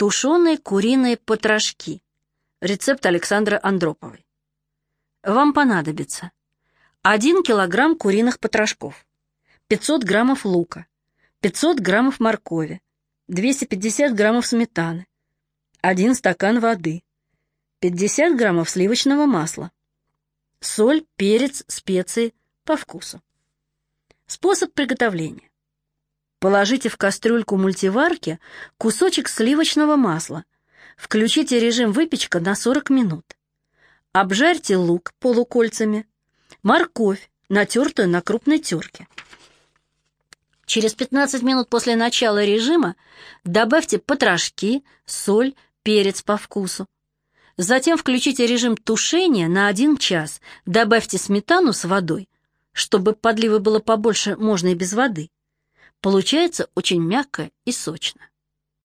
Тушеные куриные потрошки. Рецепт Александры Андроповой. Вам понадобится 1 килограмм куриных потрошков, 500 граммов лука, 500 граммов моркови, 250 граммов сметаны, 1 стакан воды, 50 граммов сливочного масла, соль, перец, специи по вкусу. Способ приготовления. Положите в кастрюльку мультиварки кусочек сливочного масла. Включите режим выпечка на 40 минут. Обжарьте лук полукольцами, морковь, натертую на крупной терке. Через 15 минут после начала режима добавьте потрошки, соль, перец по вкусу. Затем включите режим тушения на 1 час, добавьте сметану с водой. Чтобы подливы было побольше, можно и без воды. Получается очень мягко и сочно.